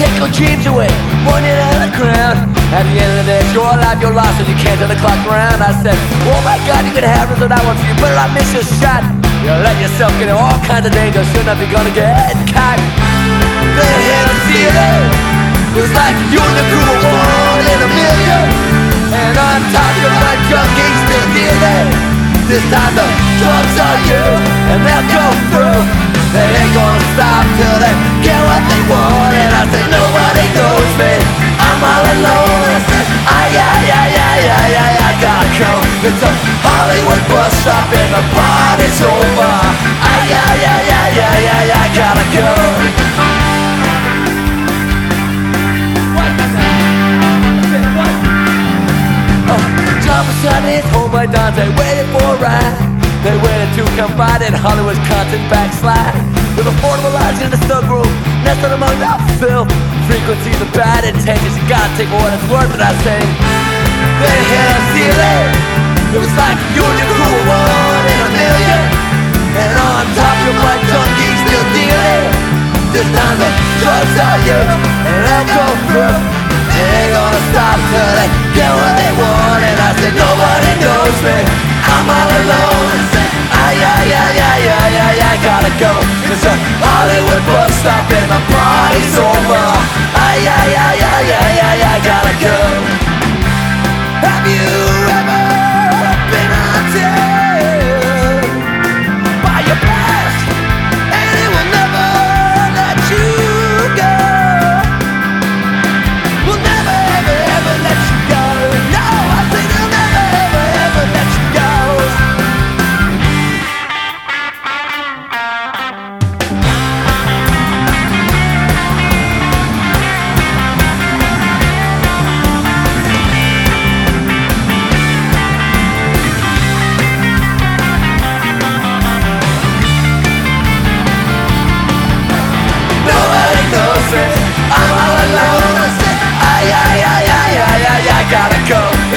your dreams away, pointing at the ground. At the end of the day, it's your you're lost, and you can't turn the clock around. I said, Oh my God, you could have this, and I want for you, but I miss your shot. You let yourself get in all kinds of danger, enough you're gonna get caught. They had a feeling, it was like you and the crew were one in a million. And top of my junkies dealing. This time the drugs are you, I. It's a Hollywood bus stop and the party's over. Ay, ay, ay, ay, ay, ay, I gotta go. John Sunny's home by Dante waiting for a ride. They waited to by in Hollywood's constant backslide. With affordable lodge in the snug room, nestled among the filth. Frequencies of bad intentions, you gotta take what it's worth. And I say, It was like you and your crew were one in a million. And on top your black junkies still dealing. This time the you, and go through. Ain't gonna stop till they get what they want And I said nobody knows me I'm all alone I I gotta go It's Hollywood bus stop and the party's over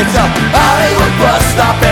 It's a Hollywood bus stop